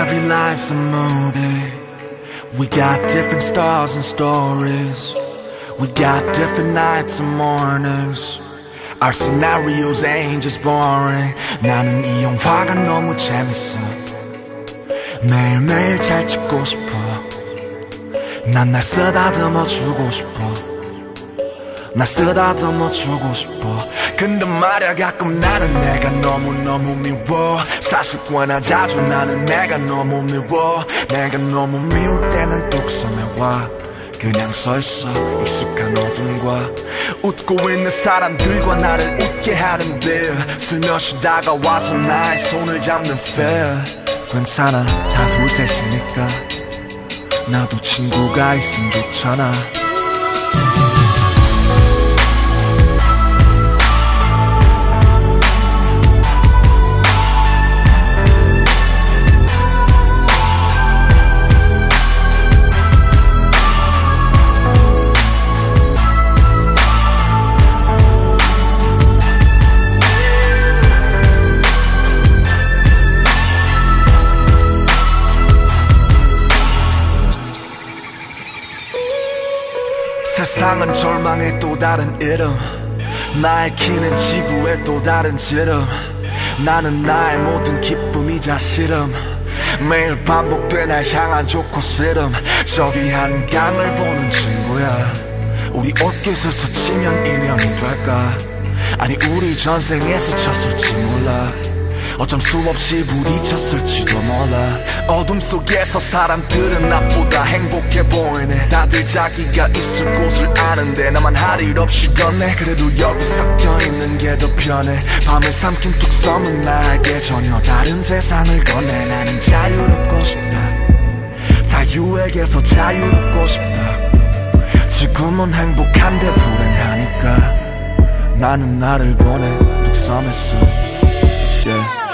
Every life's a movie. We got different stars and stories. We got different nights and mornings. Our scenarios ain't just boring. 나는 이 영화가 너무 재밌어. 매일매일 잘 찍고 싶어. 난 날 쓰다듬어 주고 싶어. 날 쓰다듬어 주고 싶어. 근데 말야 가끔 나는 내가 너무너무 미워. 사실 꽤나 자주 나는 내가 너무 미워. 내가 너무 미울 때는 뚝섬에 와. 그냥 서있어 익숙한 어둠과. 웃고 있는 사람들과 나를 웃게 하는데 슬며시 다가와서 나의 손을 잡는 fear 괜찮아 다 둘셋이니까. 나도 친구가 있으면 좋잖아 세상은 절망의 또 다른 이름. 나의 키는 지구의 또 다른 지름. 나는 나의 모든 기쁨이자 싫음 매일 반복돼 날 향한 좋고 싫음 저기 한강을 보는 친구야. 우리 옷깃을 스치면 인연이 될까? 아니 우리 전생에서 쳤을지 몰라 어쩜 수없이 부딪혔을지도 몰라. 어둠 속에서 사람들은 나보다 행복해 보이네. 다들 자기가 있을 곳을 아는데 나만 할 일 없이 걷네 그래도 여기 섞여 있는 게 더 편해. 밤을 삼킨 뚝섬은 나에게 전혀 다른 세상을 건네. 나는 자유롭고 싶다. 자유에게서 자유롭고 싶다. 지금은 행복한데 불행하니까 나는 나를 보내 뚝섬에서. Yeah.